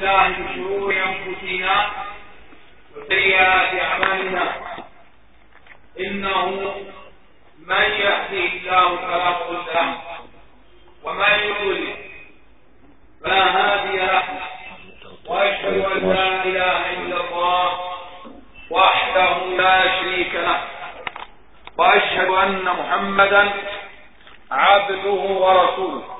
بالله من شرور أنفسنا وسيئات أعمالنا. إنه من يهدي الله فلا مضل له ومن يضلل فلا هادي له. وأشهد أن لا إله إلا الله وحده لا شريك له. وأشهد أن محمدا عبده ورسوله.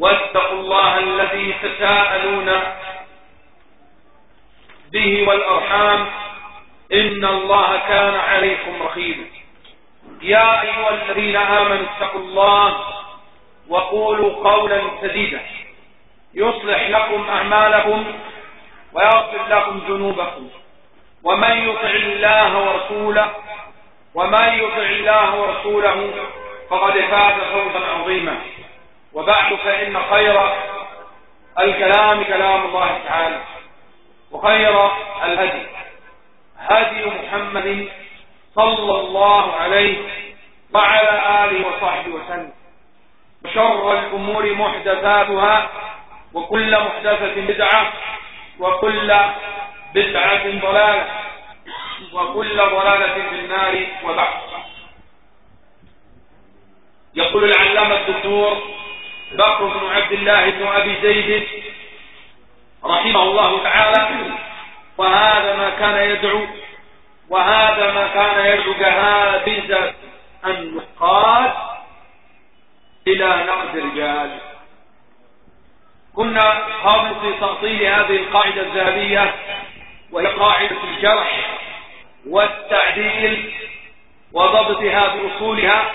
واتقوا الله الذي تساءلون به والأرحام إن الله كان عليكم رخيبا يا أيها الذين آمنوا اتقوا الله وقولوا قولا سديدا. يصلح لكم أعمالكم ويغفر لكم ذنوبكم. ومن يطع الله ورسوله ومن يطع الله ورسوله فقد فاز فوزا عظيما. وبعد فإن خير الكلام كلام الله تعالى وخير الهدي هدي محمد صلى الله عليه وعلى آله وصحبه وسلم. وشر الأمور محدثاتها وكل محدثة بدعة وكل بدعة ضلالة وكل ضلالة في النار وبعد. يقول العلامة الدكتور بكر بن عبد الله بن أبي زيد رحمه الله تعالى وهذا ما كان يدعو وهذا ما كان يدعو جهابزة النقاد إلى نقد الرجال كنا قبل في تأصيل هذه القاعدة الذهبية وهي قاعدة الجرح والتعديل وضبطها بأصولها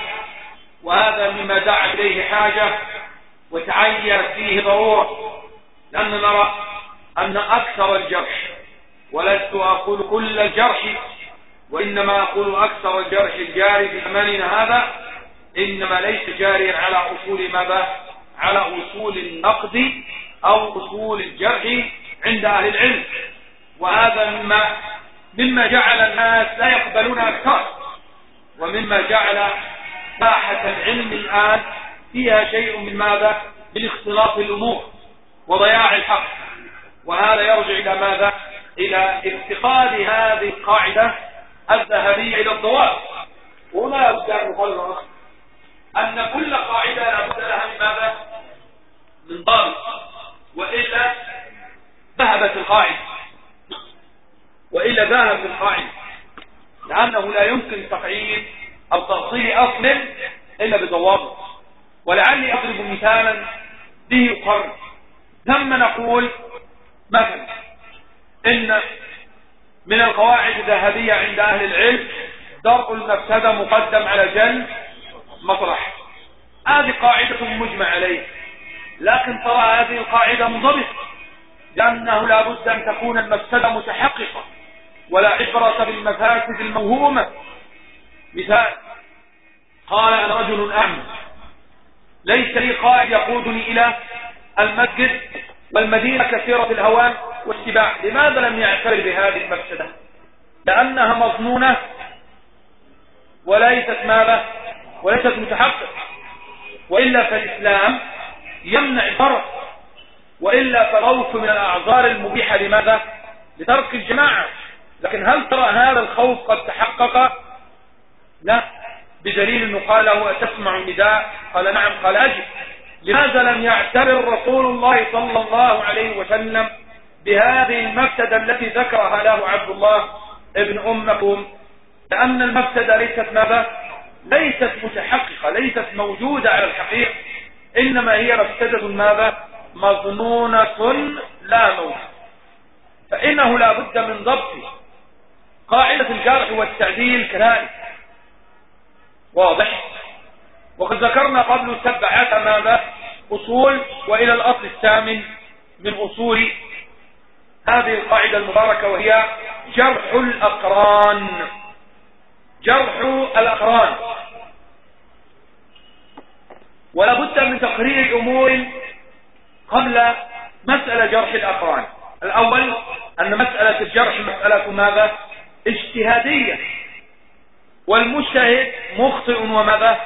وهذا مما دعا إليه حاجة وتعين فيه ضرورة لأن نرى أن أكثر الجرح ولست أقول كل الجرح وإنما أقول أكثر الجرح الجاري في زماننا هذا إنما ليس جاريا على أصول ماذا؟ على أصول النقد أو أصول الجرح عند أهل العلم. وهذا مما مما جعل الناس لا يقبلون أكثر ومما جعل ساحة العلم الآن فيها شيء من ماذا؟ من اختلاط الأمور وضياع الحق. وهذا يرجع إلى ماذا؟ إلى افتقاد هذه القاعدة الذهبية إلى الضوابط. وهنا لابد أن نقرر أن كل قاعدة لابد لها من ماذا؟ من ضابط. وإلا ذهبت القاعدة. وإلا ذهبت القاعدة. لأنه لا يمكن تقعيد أو تأصيل أصل إلا بضوابط. ولعلي أضرب مثالا به يقرر ثم نقول مثلا إن من القواعد الذهبية عند أهل العلم درء المفسدة مقدم على جلب مطرح. هذه قاعدة مجمع عليها لكن ترى هذه القاعدة منضبطة. لأنه لا بد أن تكون المفسدة متحققة. ولا عبرة بالمفاسد الموهومة. مثال قال رجل أعمى ليس لي قائد يقودني إلى المسجد والمدينة كثيرة الهوان والسباع لماذا لم يعتبر بهذه المفسدة؟ لأنها مظنونة وليست ماذا؟ وليست متحقق وإلا فالإسلام يمنع الضرر وإلا فالخوف من الأعذار المبيحة. لماذا؟ لترك الجماعة. لكن هل ترى هذا الخوف قد تحقق؟ لا. بدليل أنه قال له أتسمع النداء؟ قال نعم. قال أجب. لماذا لم يعتبر رسول الله صلى الله عليه وسلم بهذه المفسدة التي ذكرها له عبد الله ابن أمكم؟ لأن المفسدة ليست ماذا؟ ليست متحققة ليست موجودة على الحقيقة. إنما هي مفسدة ماذا؟ مظنونة لا موجودة. فإنه لا بد من ضبط قاعدة الجرح والتعديل كذلك. واضح؟ وقد ذكرنا قبل سبعة ماذا أصول وإلى الأصل الثامن من أصول هذه القاعدة المباركة وهي جرح الأقران. جرح الأقران. ولا بد من تقرير أمور قبل مسألة جرح الأقران. الأول أن مسألة الجرح مسألة ماذا؟ اجتهادية. والمجتهد مخطئ وماذا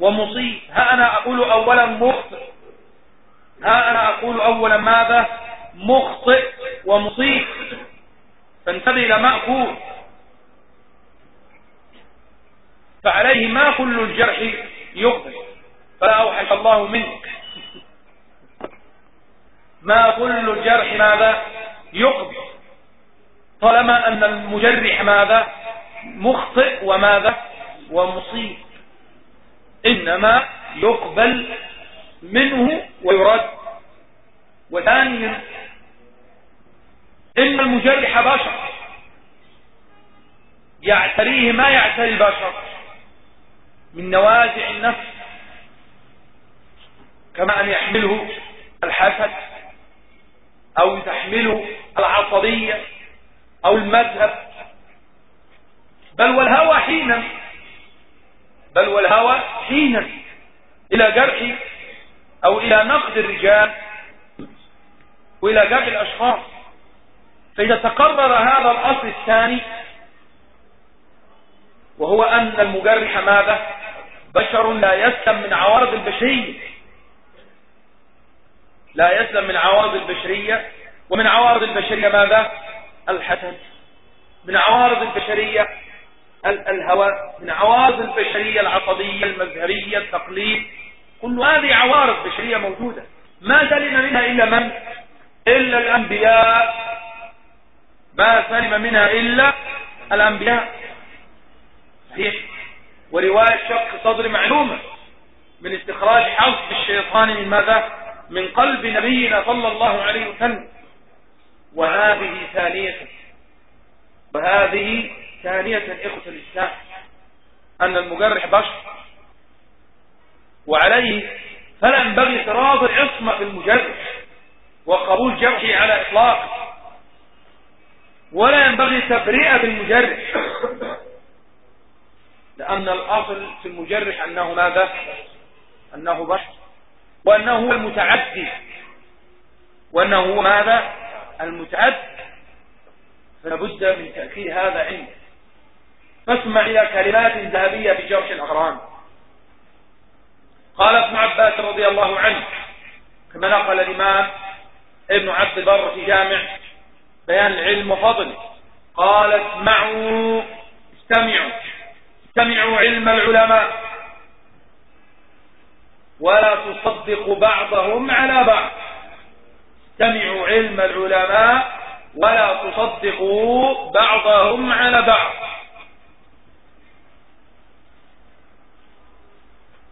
ومصيب. ها أنا أقول أولا مخطئ. ها أنا أقول أولا ماذا؟ مخطئ ومصيب. فانتبه إلى مأكول فعليه ما كل الجرح يقبل فلا أوحش الله منك. ما كل الجرح ماذا؟ يقبل طالما أن المجرح ماذا؟ مخطئ وماذا ومصيب. إنما يقبل منه ويرد. وثانيا إن المجرح بشر. يعتريه ما يعتري البشر. من نوازع النفس. كما أن يحمله الحسد. أو تحمله العصبية. أو المذهب. بل والهوى حينا. بل والهوى حينا. إلى جرح أو إلى نقد الرجال وإلى جرح الأشخاص. فإذا تقرر هذا الأصل الثاني وهو أن المجرح ماذا؟ بشر لا يسلم من عوارض البشرية. لا يسلم من عوارض البشرية. ومن عوارض البشرية ماذا؟ الحسد. من عوارض البشرية الهوى من عوارض البشرية العصبية المذهبية التقليد. كل هذه عوارض بشرية موجودة. ما سلم منها إلا من؟ إلا الأنبياء. ما سلم منها إلا الأنبياء. صحيح. ورواية شق صدر معلومة من استخراج حظ الشيطان من ماذا؟ من قلب نبينا صلى الله عليه وسلم. وهذه ثانية وهذه ثانية إخوة الإسلام أن المجرح بشر وعليه فلا ينبغي اعتراض العصمة في المجرح وقبول جرحه على إطلاق ولا ينبغي تبرئة المجرح لأن الأصل في المجرح أنه ماذا؟ أنه بشر وأنه هو المتعدي وأنه هو ماذا؟ المتعدي فلابد من تأكيد هذا عنده. فاسمع إلى كلمات ذهبية في جرح الأغران قال ابن عباس رضي الله عنه كما نقل الإمام ابن عبد البر في جامع بيان العلم وفضله قال اسمعوا استمعوا استمعوا علم العلماء ولا تصدقوا بعضهم على بعض. استمعوا علم العلماء ولا تصدقوا بعضهم على بعض.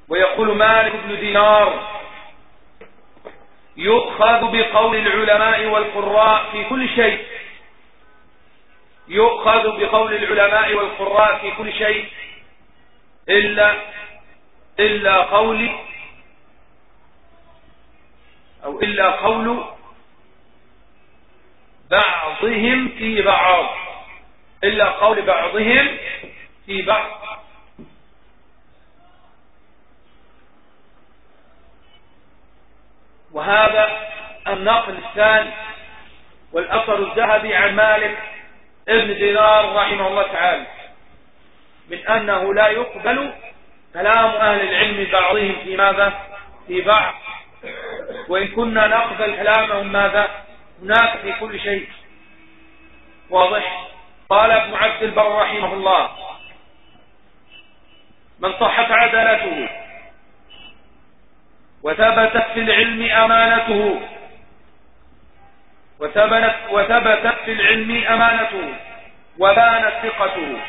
ويقول مالك بن دينار يؤخذ بقول العلماء والقراء في كل شيء. يؤخذ بقول العلماء والقراء في كل شيء. إلا إلا قول أو إلا قول بعضهم في بعض. إلا قول بعضهم في بعض. وهذا النقل الثاني والأثر الذهبي عن مالك ابن دينار رحمه الله تعالى من أنه لا يقبل كلام أهل العلم بعضهم في ماذا؟ في بعض. وإن كنا نقبل كلامهم ماذا؟ هناك في كل شيء. واضح؟ قال ابن عبد البر رحمه الله من صحت عدالته وثبتت في العلم أمانته. وثبتت, وثبتت في العلم أمانته. وبانت ثقته.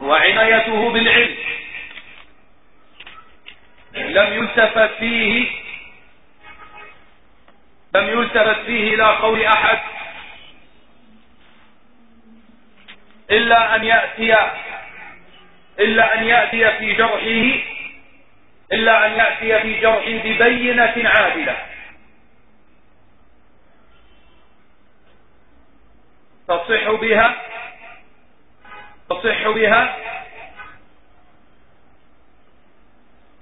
وعنايته بالعلم. لم يلتفت فيه لم يلتفت فيه إلى قول أحد. إلا أن يأتي إلا أن يأتي في جرحه إلا أن يأتي في جرحه ببينة عادلة. تصح بها؟ تصح بها؟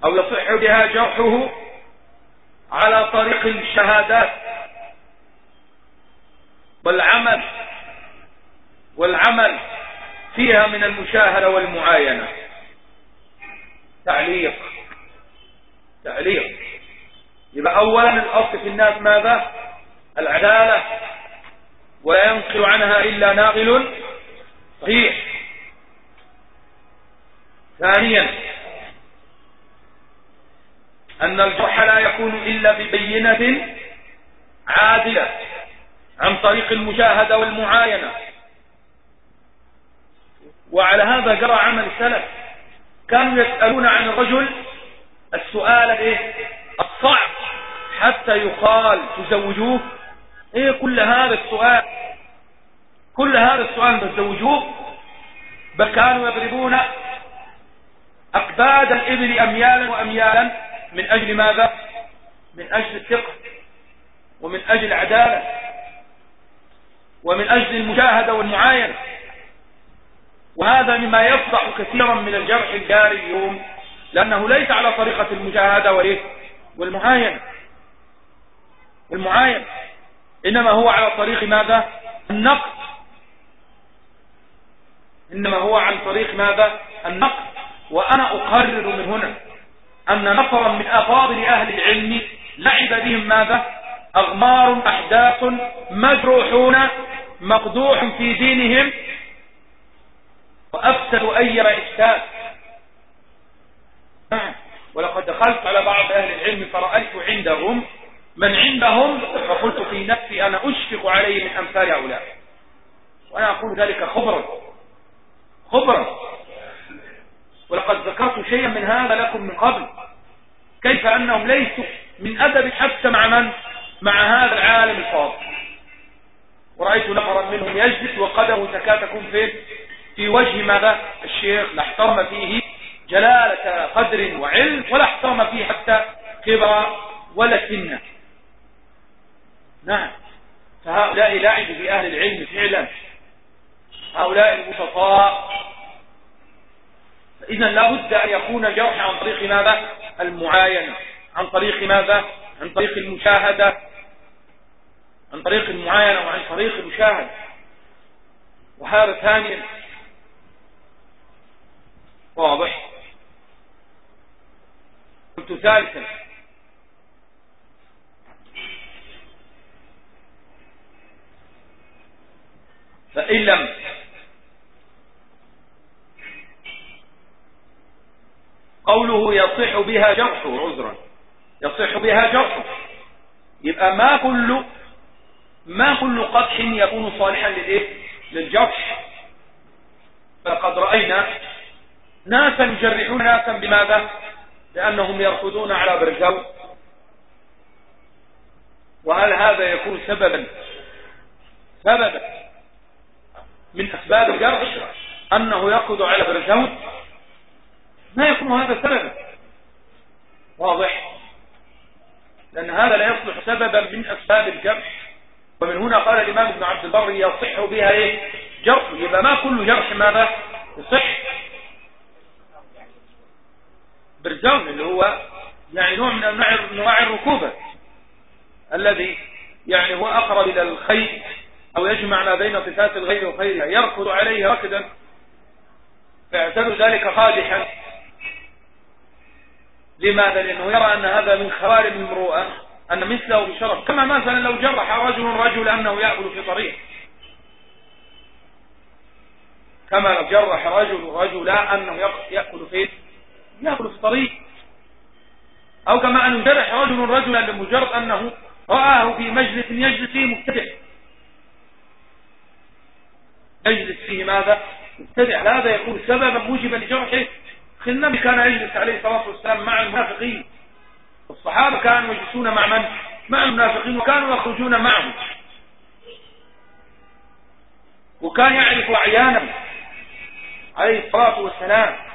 أو يصح بها جرحه على طريق الشهادات والعمل والعمل فيها من المشاهدة والمعاينة. تعليق. تعليق. يبقى أولا الأصل في الناس ماذا؟ العدالة ولا ينقل عنها إلا ناقل صحيح. ثانيا أن الجرح لا يكون إلا ببينة عادلة عن طريق المشاهدة والمعاينة. وعلى هذا جرى عمل السلف كانوا يسألون عن الرجل السؤال إيه؟ الصعب. حتى يقال تزوجوه. إيه كل هذا السؤال؟ كل هذا السؤال تزوجوه بل كانوا يضربون أكباد الإبل أميالا وأميالا. من أجل ماذا؟ من أجل الثقة ومن أجل العدالة ومن أجل المجاهدة والمعاينة. وهذا مما يفضح كثيرا من الجرح الجاري اليوم. لأنه ليس على طريقة المجاهدة وإيه؟ والمعاينة والمعاينة إنما هو على طريق ماذا؟ النقد. إنما هو عن طريق ماذا؟ النقد. وأنا أقرر من هنا أن نفرا من أفاضل أهل العلم لعب بهم ماذا؟ أغمار أحداث مجروحون مقدوح في دينهم. وأفسد أي نعم ولقد دخلت على بعض أهل العلم فرأيت عندهم من عندهم فقلت في نفسي أنا أشفق عليه من أمثال هؤلاء. وأنا أقول ذلك خبرا خبرا. ولقد ذكرت شيئا من هذا لكم من قبل. كيف أنهم ليسوا من أدب حتى مع من؟ مع هذا العالم الفاضل. ورأيت نفرا منهم يجلس وقدمه تكاد تكون فين في وجه ماذا؟ الشيخ لا احترم فيه. جلالة قدر وعلم ولا احترم فيه حتى كبر ولا سنة نعم. فهؤلاء لعب بأهل العلم فعلا. هؤلاء البسطاء إذا لابد أن يكون جرح عن طريق ماذا؟ المعاينة عن طريق ماذا؟ عن طريق المشاهدة. عن طريق المعاينة وعن طريق المشاهدة. وهذا ثانيا. واضح. قلت ثالثا. فإن لم قوله يصح بها جرحه عذرا. يصح بها جرحه. يبقى ما كل ما كل قدح يكون صالحا للإيه؟ للجرح. فقد رأينا ناسا يجرحون ناسا بماذا؟ لأنهم يركضون على برزو وهل هذا يكون سببا سببا من أسباب الجرح؟ أنه يركض على برزو ما يكون هذا سببا. واضح. لأن هذا لا يصلح سببا من أسباب الجرح. ومن هنا قال الإمام ابن عبد البر يصح بها إيه؟ جرح. يبقى ما كل جرح ماذا؟ يصح. برزون اللي هو يعني نوع من أنواع الركوبة الذي يعني هو أقرب إلى الخير أو يجمع ما بين صفات الغير وخيرها يركض عليه ركدا فيعتبر ذلك قادحا. لماذا؟ لأنه يرى أن هذا من خوارم المروءة أن مثله بشرف. كما مثلا لو جرح رجل رجل أنه يأكل في طريق. كما لو جرح رجل رجلا أنه يأكل في يأكل في طريق أو كما أن يجرح رجل رجلا لمجرد أنه رآه في مجلس يجلس فيه مبتدع. يجلس فيه ماذا؟ مبتدع. هذا يكون سببا موجبا لجرحه. النبي كان يجلس عليه الصلاة والسلام مع المنافقين. الصحابة كانوا يجلسون مع من؟ مع المنافقين وكانوا يخرجون معهم. وكان يعرف أعيانهم عليه الصلاة والسلام.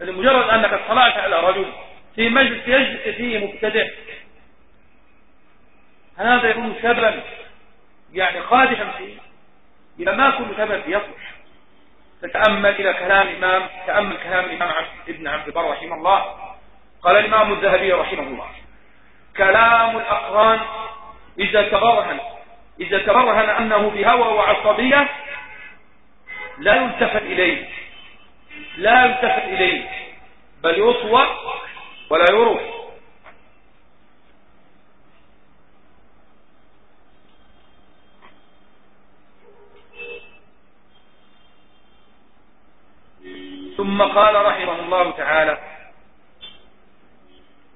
فلمجرد أنك اطلعت على رجل في مجلس يجلس فيه مبتدع هذا يكون سببا يعني قادحا فيه. إذا ما كل ثبت يصلح. فتأمل إلى كلام الإمام تأمل كلام الإمام ابن عبد البر رحمه الله. قال الإمام الذهبي رحمه الله كلام الأقران إذا تبرهن إذا تبرهن أنه بهوى وعصبية لا يلتفت إليه. لا يلتفت إليه بل يصوى ولا يروح. ثم قال رحمه الله تعالى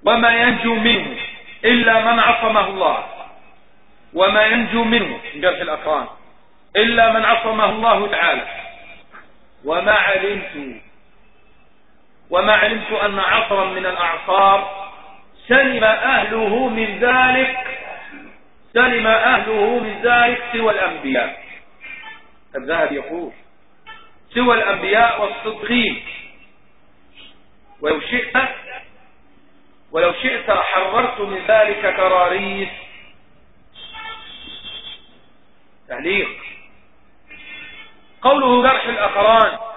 وما ينجو منه إلا من عصمه الله وما ينجو منه من جرح الأقران إلا من عصمه الله تعالى وما علمت وما علمت أن عصرا من الأعصار سلم أهله من ذلك سلم أهله من ذلك سوى الأنبياء. الذهب يقول سوى الأنبياء والصدقين. ولو شئت ولو شئت حررت من ذلك كراريس. تعليق قوله جرح الأقران.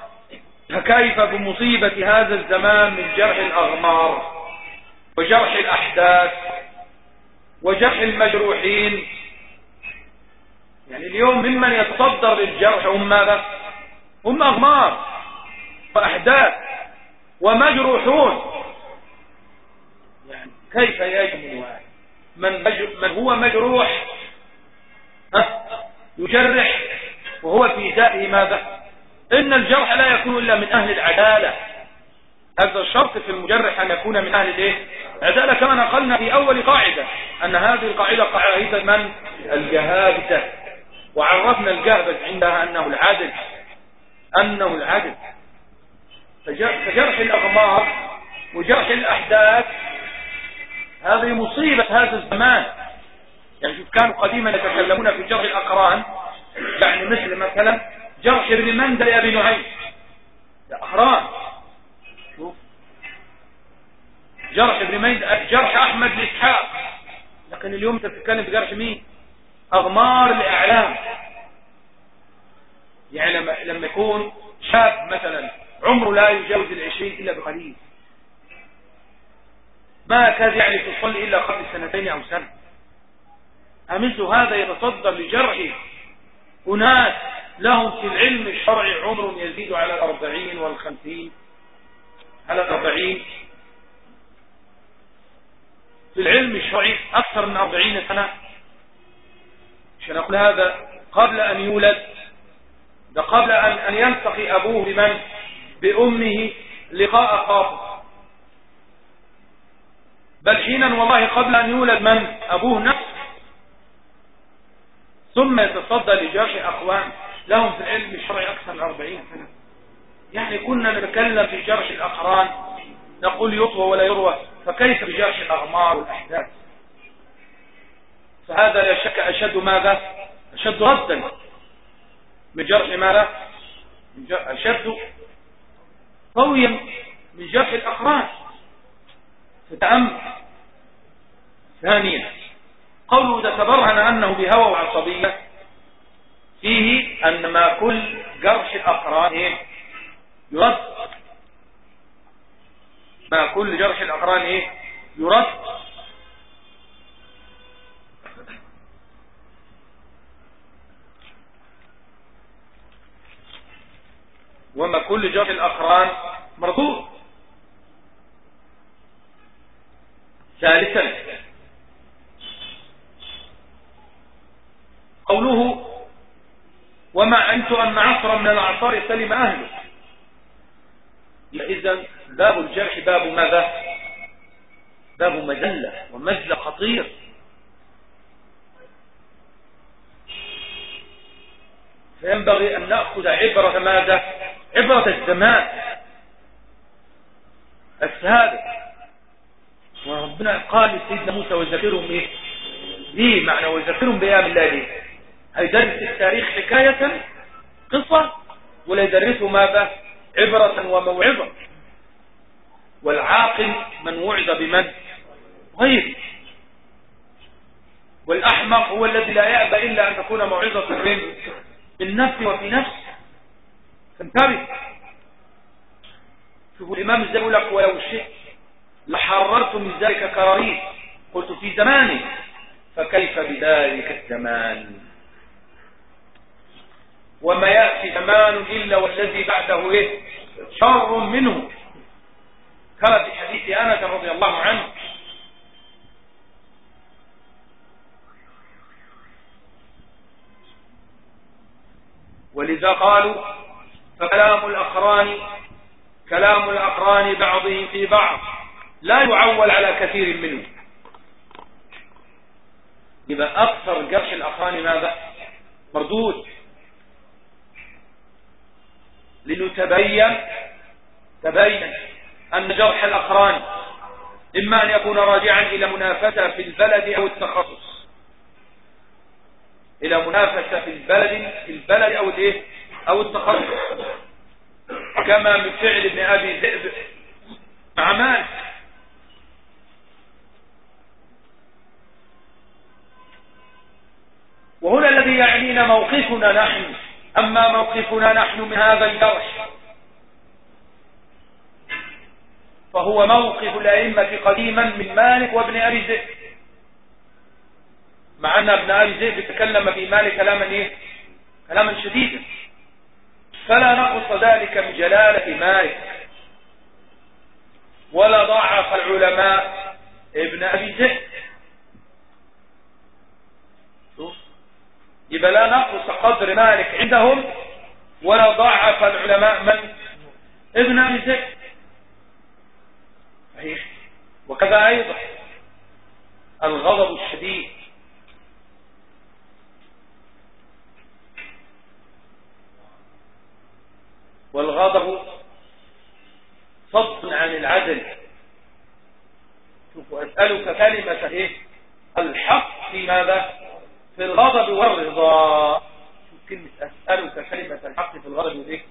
فكيف بمصيبة هذا الزمان من جرح الأغمار وجرح الأحداث وجرح المجروحين؟ يعني اليوم ممن يتصدر للجرح هم ماذا؟ هم أغمار وأحداث ومجروحون. يعني كيف يجمل من, من هو مجروح؟ يجرح وهو في ذاته ماذا؟ إن الجرح لا يكون إلا من أهل العدالة. هذا الشرط في المجرح أن يكون من أهل الإيه؟ العدالة كما نقلنا في أول قاعدة أن هذه القاعدة قاعدة من؟ الجهابة وعرفنا الجهبة عندها أنه العدل. أنه العدل. فجرح الأغمار وجرح الأحداث هذه مصيبة هذا الزمان. يعني شوف كانوا قديما يتكلمون في جرح الأقران يعني مثل مثلا جرح ابن مندل أبي نعيم. أقران شوف. جرح ابن مندل جرح أحمد الإسحاق. لكن اليوم تتكلم بجرح مين؟ أغمار الإعلام. يعني لما, لما يكون شاب مثلا عمره لا يجاوز العشرين إلا بقليل ما كاد يعني تصلي إلا قبل سنتين أو سنة. أمثل هذا يتصدر لجرح أناس لهم في العلم الشرعي عمر يزيد على الأربعين والخمسين. على الأربعين. في العلم الشرعي أكثر من أربعين سنة. عشان أقول هذا قبل أن يولد ده قبل أن, أن يلتقي أبوه بمن؟ بأمه لقاء خاطئ بل حينا والله قبل أن يولد من؟ أبوه نفسه. ثم يتصدى لجرح أقوام. لهم في العلم الشرعي أكثر من أربعين سنة. يعني كنا نتكلم في جرح الأقران نقول يطوى ولا يروى فكيف بجرح الأغمار والأحداث؟ فهذا لا شك أشد ماذا؟ أشد ردا. من جرح ماذا؟ أشد قويا من جرح الأقران. فتأمل ثانيا قوله إذا تبرهن أنه بهوى وعصبية فيه أن ما كل جرح الأقران إيه؟ يرد ما كل جرح الأقران إيه؟ يرد وما كل جرح الأقران مردود ثالثا قوله وما علمت أن عصرا من الأعصار سلم أهله إذا باب الجرح باب ماذا؟ باب مجلة ومجلة خطير. فينبغي أن نأخذ عبرة ماذا؟ عبرة الزمان. السابق وربنا قال لسيدنا موسى وذكرهم إيه ليه معنى وذكرهم بأيام الله. ليه هيدرس التاريخ حكاية قصة ولا يدرسه ماذا؟ عبرة وموعظة. والعاقل من وعظ بمن غير. والأحمق هو الذي لا يأبى إلا أن تكون موعظة من بالنفس وفي نفس. فانتبه شوفوا الإمام إزاي يقول لك ولو شئت لحررت من ذلك كراريس. قلت في زمانه فكيف بذلك الزمان؟ وما يأتي زمان إلا والذي بعده إيه؟ شر منه. كما في حديث أنس رضي الله عنه. ولذا قالوا فكلام الأقران كلام الأقران بعضهم في بعض لا يعول على كثير منه. يبقى أكثر جرح الأقران ماذا؟ مردود. لنتبين تبين أن جرح الأقران إما أن يكون راجعا إلى منافسة في البلد أو التخصص. إلى منافسة في البلد في البلد أو الإيه؟ أو التخصص. كما من فعل ابن أبي ذئب. مع مالك وهنا الذي يعنينا موقفنا نحن. أما موقفنا نحن من هذا الجرح فهو موقف الأئمة قديما من مالك وابن أبي ذئب مع أن ابن أبي ذئب تكلم في مالك كلاما إيه؟ كلاما شديدا. فلا نقص ذلك من جلالة مالك. ولا ضعف العلماء ابن أبي ذئب يبقى لا نقص قدر مالك عندهم ولا ضعف العلماء من؟ ابن أبي ذئب صحيح. وكذا أيضا الغضب الشديد. والغضب صد عن العدل. شوفوا أسألك كلمة إيه؟ الحق في ماذا؟ في الغضب والرضا. كلمة أسألك كلمة الحق في الغضب والإيه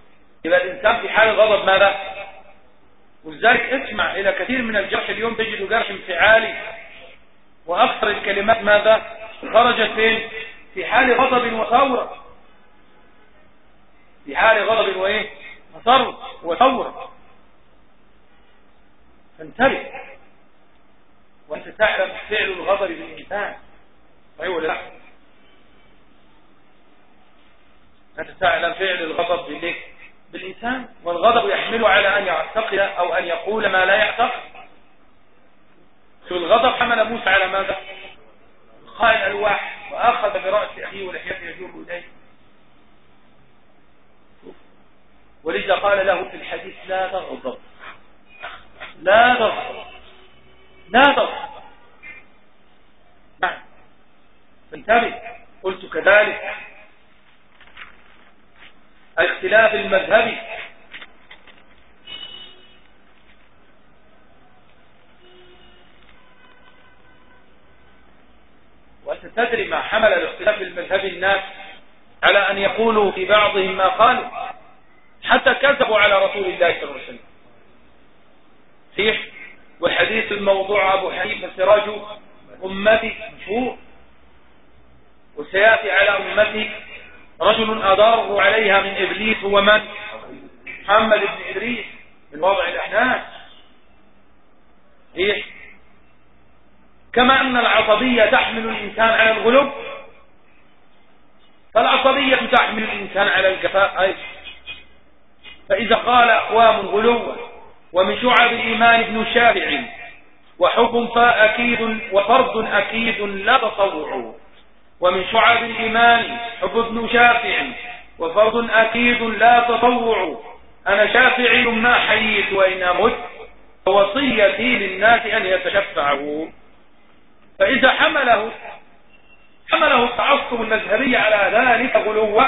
يبقى الإنسان في حال الغضب ماذا؟ ولذلك اسمع إلى كثير من الجرح اليوم تجد جرح انفعالي. وأكثر الكلمات ماذا؟ خرجت فين؟ في حال غضب وثورة. في حال غضب وإيه؟ وثر وثورة. فانتبه. وأنت تعلم فعل الغضب بالإنسان. ولا لا؟ تعلم فعل الغضب بالإيه بالإنسان والغضب يحمله على أن يعتقد أو أن يقول ما لا يعتقد. في الغضب حمل موسى على ماذا؟ قال الألواح وأخذ برأس أخيه ولحيته يجر إليه. ولذا قال له في الحديث لا تغضب. لا تغضب. لا تغضب. نعم. فانتبه. قلت كذلك. الاختلاف المذهبي وأنت تدري ما حمل الاختلاف المذهبي الناس على أن يقولوا في بعضهم ما قالوا. حتى كذبوا على رسول الله صلى الله عليه وسلم. صحيح؟ والحديث الموضوع أبو حنيفة سراج أمتي مشهور. وسيأتي على أمتي رجل أداره عليها من إبليس هو من؟ محمد بن إدريس من وضع الأحناس إيه؟ كما أن العصبية تحمل الإنسان على الغلو. فالعصبية تحمل الإنسان على الجفاء أيضا فإذا قال أقوام غلوا ومن شعب الإيمان ابن شافع وحكم فأكيد وفرض أكيد لا تطوعوا. ومن شعب الإيمان حب ابن شافع وفرض أكيد لا تطوع. أنا شافعي ما حييت وإن أمت ووصيتي للناس أن يتشفعوا فإذا حمله حمله التعصب المذهبي على ذلك غلوا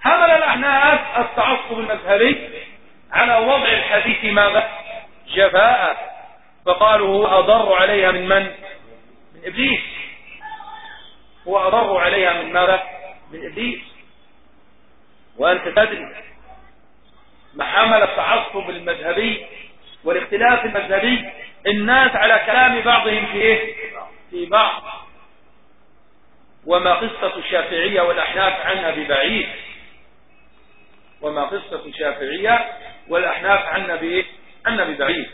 حمل الأحناف التعصب المذهبي على وضع الحديث ماذا؟ جفاء. فقالوا هو أضر عليها من من؟ من إبليس. هو أضر عليها من ماذا؟ من إبليس. وأنت تدري ما حمل التعصب المذهبي والاختلاف المذهبي الناس على كلام بعضهم في إيه؟ في بعض. وما قصة الشافعية والأحناف عنها ببعيد. وما قصة شافعية والأحناف عنا بإيه؟ عنا ببعيد.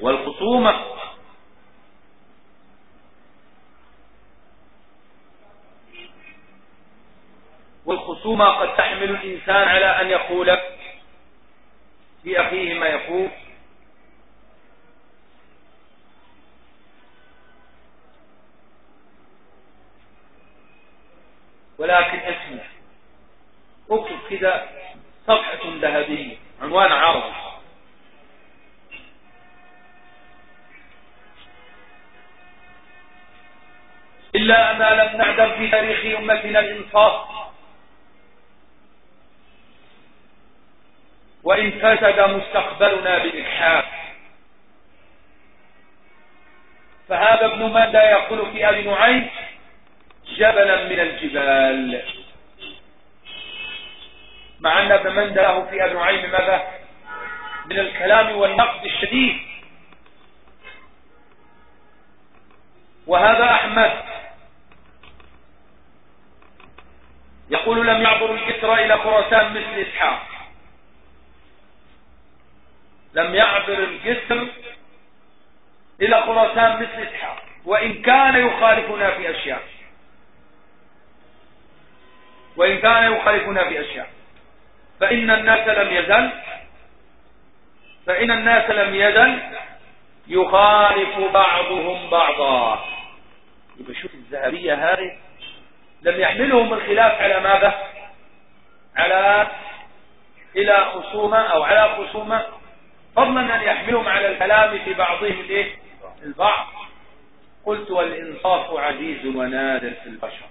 والخصومة والخصومة قد تحمل الإنسان على أن يقول في أخيه ما يقول. ولكن أسمع. أكتب كده صفحة ذهبية عنوان عرض إلا أننا لم نعدم في تاريخ أمتنا الإنصاف. وإن فسد مستقبلنا بالإلحاد فهذا ابن مندى يقول في أبي نعيم جبلا من الجبال. مع أن ابن مندى له في أبي نعيم ماذا؟ من الكلام والنقد الشديد. وهذا أحمد. يقول لم يعبر الجسر إلى خراسان مثل إسحاق. لم يعبر الجسر إلى خراسان مثل إسحاق وإن كان يخالفنا في أشياء. وإن كان يخالفنا في أشياء. فإن الناس لم يزل فإن الناس لم يزل يخالف بعضهم بعضا. يبقى شوف الذهبية هذه لم يحملهم الخلاف على ماذا؟ على إلى خصومة أو على خصومة فضلا أن يحملهم على الكلام في بعضهم الايه البعض. قلت والإنصاف عزيز ونادر في البشر.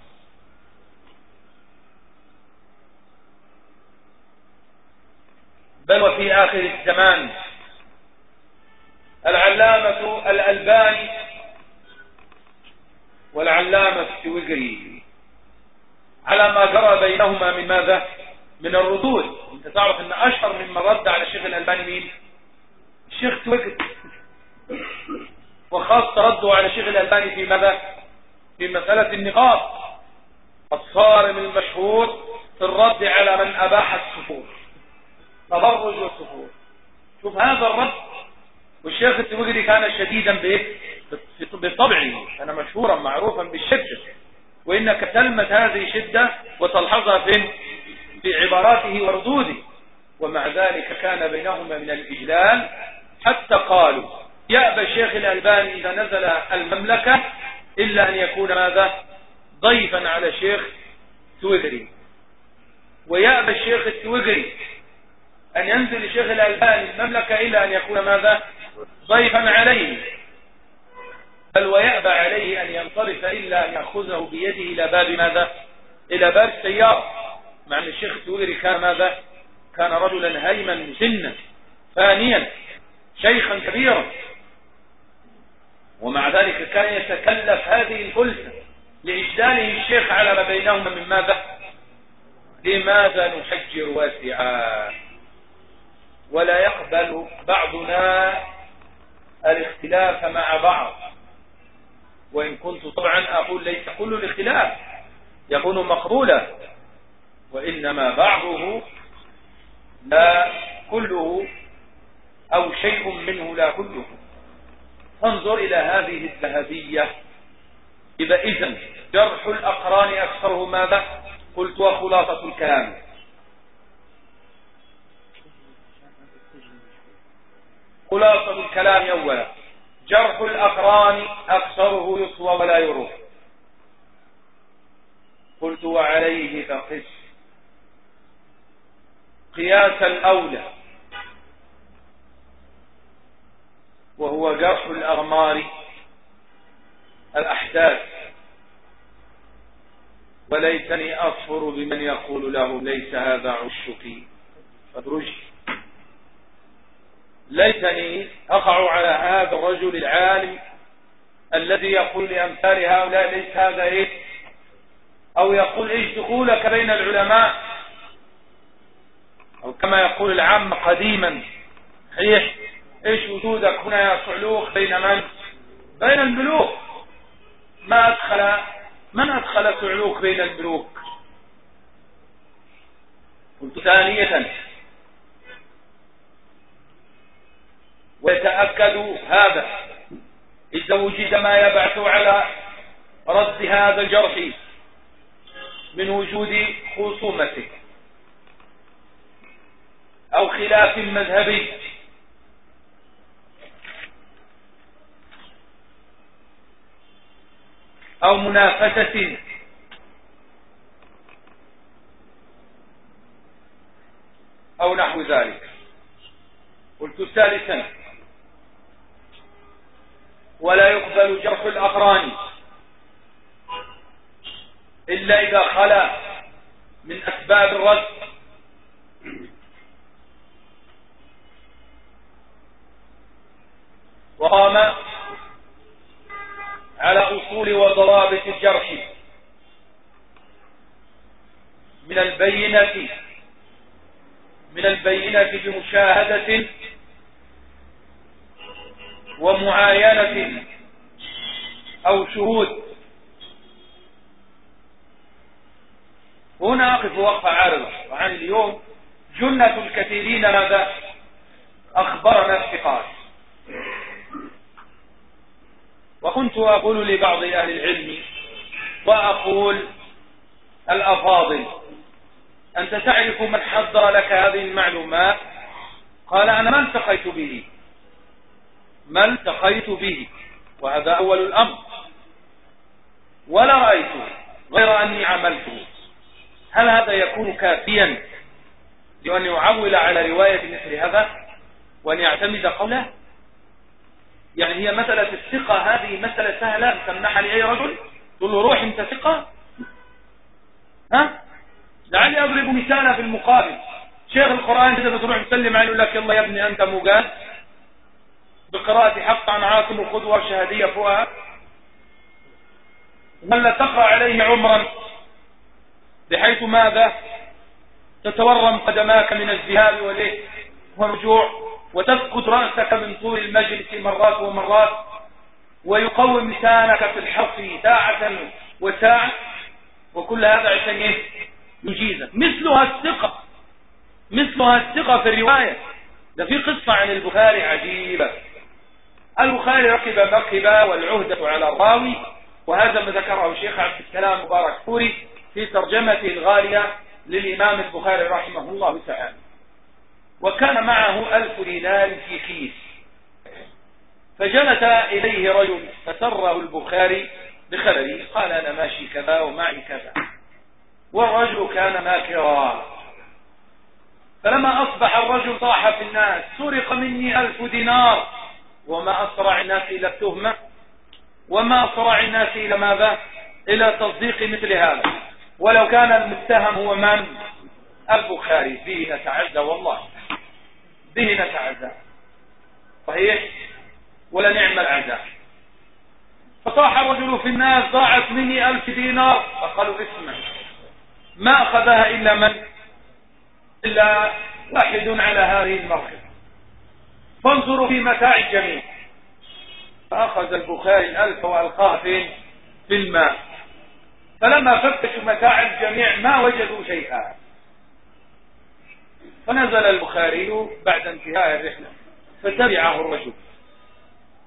بل وفي آخر الزمان العلامة الألباني والعلامة السويقري على ما جرى بينهما من ماذا؟ من الردود. أنت تعرف إن أشهر من رد على الشيخ الألباني مين؟ الشيخ توجد وخاصة ردوا على الشيخ الألباني في ماذا؟ في مسألة النقاط. الصارم المشهور في الرد على من أباح السفور. تبرج والسفور شوف هذا الرد والشيخ التوجري كان شديدا بطبعه كان مشهورا معروفا بالشدة. وإنك تلمس هذه الشدة وتلحظها فين في عباراته وردوده. ومع ذلك كان بينهما من الإجلال. حتى قالوا يأبى الشيخ الألباني إذا نزل المملكة إلا أن يكون ماذا ضيفا على شيخ تويغري. ويأبى الشيخ التويغري أن ينزل الشيخ الألباني المملكة إلا أن يكون ماذا؟ ضيفا عليه. بل ويأبى عليه أن ينصرف إلا أن يأخذه بيده إلى باب ماذا؟ إلى باب السيارة. مع أن الشيخ التويغري كان ماذا؟ كان رجلا هيما مسنا فانيا. شيخا كبيرا. ومع ذلك كان يتكلف هذه الألفة لإجلاله الشيخ على ما بينهما من ماذا؟ لماذا نحجر واسعا؟ ولا يقبل بعضنا الاختلاف مع بعض. وإن كنت طبعا أقول ليس كل الاختلاف يكون مقبولا وإنما بعضه لا كله أو شيء منه لا كله انظر إلى هذه الذهبية. إذا إذن جرح الأقران أكثره ماذا؟ قلت وخلاصة الكلام. خلاصة الكلام أولا. جرح الأقران أكثره يصوى ولا يروح. قلت وعليه فقس. قياس الأولى وهو جرح الأغمار الأحداث. وليتني أصفر بمن يقول له ليس هذا عشقي فدرج ليتني أقع على هذا الرجل العالم الذي يقول لأمثال هؤلاء ليس هذا إيه؟ أو يقول إيش دخولك بين العلماء؟ أو كما يقول العام قديما صحيح؟ إيش وجودك هنا يا صعلوخ بين من؟ بين الملوك ما ادخل من أدخل صعلوخ بين الملوك قلت ثانية. ويتأكد هذا. إذا وجد ما يبعث على رد هذا الجرح من وجود خصومته أو خلاف مذهبي أو منافسة أو نحو ذلك. قلت ثالثا. ولا يقبل جرح الأقران. إلا إذا خلا من أسباب الرد. وقام على أصول وضوابط الجرح. من البينة من البينة بمشاهدة ومعاينة أو شهود. هنا أقف وقفة عارضة وعن اليوم جنة الكثيرين ماذا؟ أخبرنا الثقات. وكنت أقول لبعض أهل العلم وأقول الأفاضل أنت تعرف من حضر لك هذه المعلومات؟ قال أنا ما التقيت به. ما التقيت به؟ وهذا أول الأمر. ولا رأيته غير أني عملته. هل هذا يكون كافيا لأن يعول على رواية مثل هذا؟ وأن يعتمد قوله؟ يعني هي مسألة الثقة هذه مسألة سهلة. تمنحها لأي رجل؟ تقول له روح أنت ثقة. ها؟ لعلي أضرب مثالا في المقابل. شيخ القرآن كده تروح تسلم عليه يقول لك يلا يا ابني أنت مجاد بقراءة حق عن عاصم القدوة شهادية فوقها. ولا تقرأ عليه عمرا بحيث ماذا؟ تتورم قدماك من الذهاب والرجوع. وتسقط رأسك من طول المجلس مرات ومرات ويقوم لسانك في الحرف ساعة وساعة وكل هذا عشان إيه؟ يجيزك. مثلها الثقة مثلها الثقة في الرواية. ده في قصة عن البخاري عجيبة. البخاري ركب مركبة والعهدة على الراوي وهذا ما ذكره الشيخ عبد السلام مبارك فوري في ترجمته الغالية للإمام البخاري رحمه الله تعالى. وكان معه ألف دينار في كيس فجلس إليه رجل فسره البخاري بخبره قال أنا ماشي كذا ومعي كذا. والرجل كان ماكرا. فلما أصبح الرجل طاح في الناس سرق مني ألف دينار. وما أسرع الناس إلى التهمة. وما أسرع الناس إلى ماذا؟ إلى تصديق مثل هذا. ولو كان المتهم هو من؟ البخاري. به نتعزى والله. به نتعزى صحيح ولا نعم العزاء فصاح الرجل في الناس ضاعت مني ألف دينار. فقالوا اسمع ما أخذها إلا من؟ إلا واحد على هذه المركب فانظروا في متاع الجميع. فأخذ البخاري الألف وألقاه في الماء. فلما فتشوا متاع الجميع ما وجدوا شيئا. فنزل البخاري بعد انتهاء الرحلة فتبعه الرجل.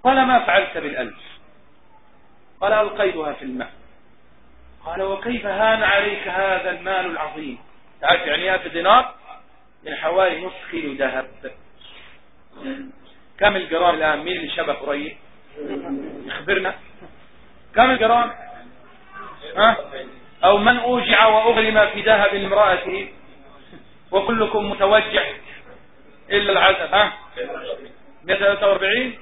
قال ما فعلت بالألف؟ قال ألقيتها في الماء. قال وكيف هان عليك هذا المال العظيم؟ تعرف يعني ألف دينار من حوالي نصف كيلو ذهب. كم الجرام الآن؟ مين اللي شبه قريب؟ يخبرنا. كم الجرام؟ ها؟ أو من أوجع وأغلم في ذهب امرأته؟ وكلكم متوجع إلا العزب ها؟ 143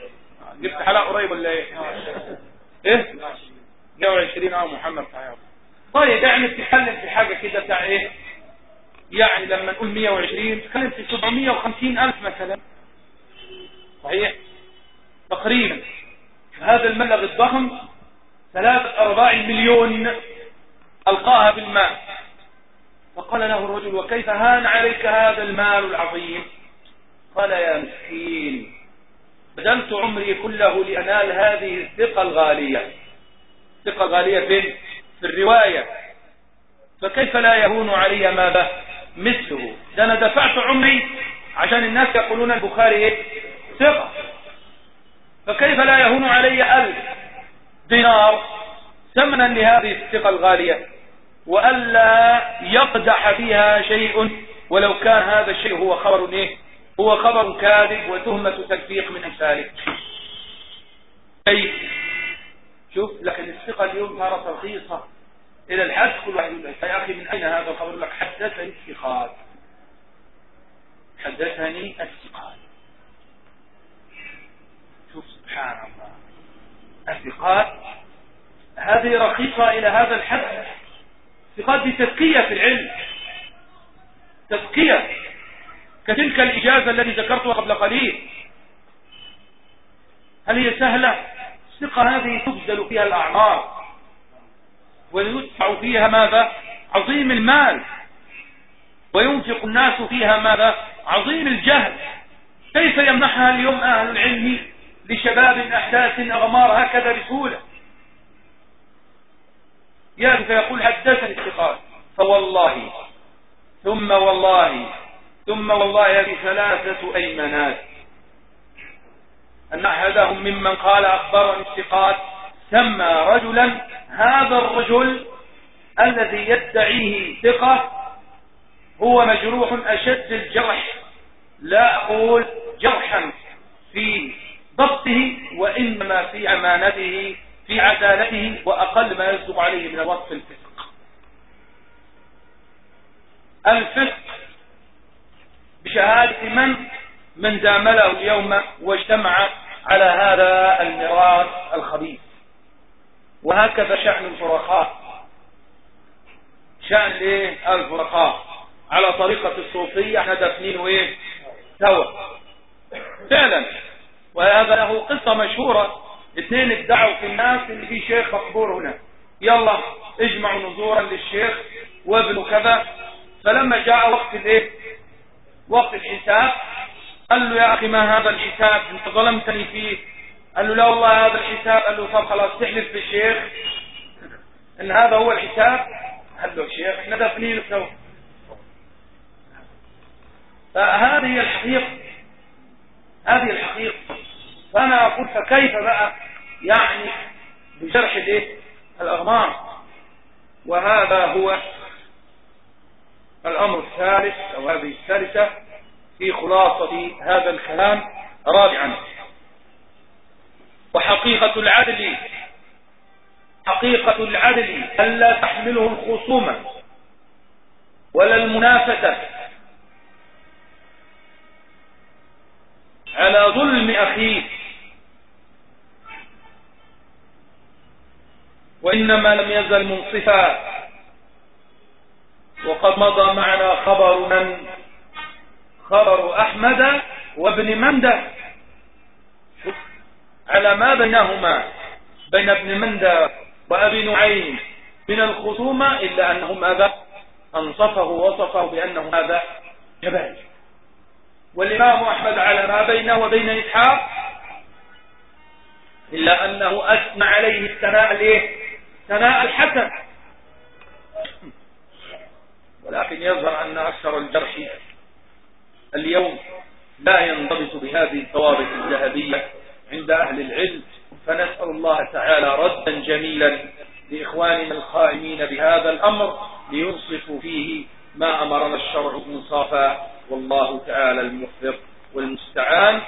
جبت حلقة قريب ولا إيه؟ إيه؟ 120 آه محمد صحيح. طيب يعني بتتكلم في حاجة كده بتاع إيه؟ يعني لما نقول 120 تتكلم في 750 ألف مثلا. صحيح؟ تقريبا. هذا المبلغ الضخم ثلاثة أرباع مليون ألقاها بالماء. فقال له الرجل وكيف هان عليك هذا المال العظيم؟ قال يا مسكين بذلت عمري كله لأنال هذه الثقة الغالية. الثقة الغالية فين؟ في الرواية. فكيف لا يهون علي ماذا مثله ده أنا دفعت عمري عشان الناس يقولون البخاري إيه؟ ثقة. فكيف لا يهون علي ألف دينار ثمنا لهذه الثقة الغالية؟ وألا يقدح فيها شيء ولو كان هذا الشيء هو خبر إيه؟ هو خبر كاذب وتهمة تلفيق من أمثالك كيف؟ شوف لكن الثقة اليوم صارت رخيصة إلى الحد كل واحد يقول يا أخي من أين هذا الخبر؟ لك حدثني الثقات. حدثني الثقات. شوف سبحان الله. الثقات هذه رخيصة إلى هذا الحد. دي تزكية في العلم. تزكية. كتلك الإجازة التي ذكرتها قبل قليل. هل هي سهلة؟ الثقة هذه تبذل فيها الأعمار. ويدفع فيها ماذا؟ عظيم المال. وينفق الناس فيها ماذا؟ عظيم الجهل. كيف يمنحها اليوم أهل العلم لشباب أحداث أغمار هكذا بسهولة؟ يأتي فيقول حدثني الثقات فوالله. ثم والله. ثم والله هذه ثلاثة أيمنات. أن أحدهم ممن قال أخبرني الثقات سمى رجلا هذا الرجل الذي يدعيه ثقة هو مجروح أشد الجرح. لا أقول جرحا في ضبطه وإنما في أمانته في عدالته وأقل ما يصدق عليه من وصف الفسق الفسق بشهادة من؟ من دامله اليوم واجتمع على هذا الميراث الخبيث. وهكذا شأن الفرقاء. شأن إيه على طريقة الصوفية إحنا دفنين وايه سوا. فعلا. وهذا له قصة مشهورة اثنين ادعوا في الناس إن في شيخ مقبور هنا. يلا اجمعوا نزورا للشيخ وابنه كذا. فلما جاء وقت الإيه؟ وقت الحساب قال له يا أخي ما هذا الحساب؟ أنت ظلمتني فيه. قال له لا والله هذا الحساب. قال له طب خلاص تحلف بالشيخ. إن هذا هو الحساب؟ قال له الشيخ إحنا دافنين سوا فهذه الحقيقة هذه الحقيقة. فأنا أقول فكيف بقى؟ يعني بجرح الايه؟ الأغمار. وهذا هو الأمر الثالث أو هذه الثالثة في خلاصة هذا الكلام رابعا. وحقيقة العدل حقيقة العدل ألا تحمله الخصومة ولا المنافسة على ظلم أخيه وإنما لم يزل منصفا. وقد مضى معنا خبر من؟ خبر أحمد وابن منده على ما بينهما؟ بين ابن منده وأبي نعيم. من الخصومة إلا أنه ماذا أنصفه وصفه بأنه هذا جبال. والإمام أحمد على ما بينه وبين إسحاق إلا أنه أثنى عليه الثناء الايه ثناء الحسن. ولكن يظهر أن أكثر الجرح اليوم لا ينضبط بهذه الضوابط الذهبية عند أهل العلم. فنسأل الله تعالى ردا جميلا لإخواننا القائمين بهذا الأمر لينصفوا فيه ما أمرنا الشرع إنصافا والله تعالى الموفق والمستعان.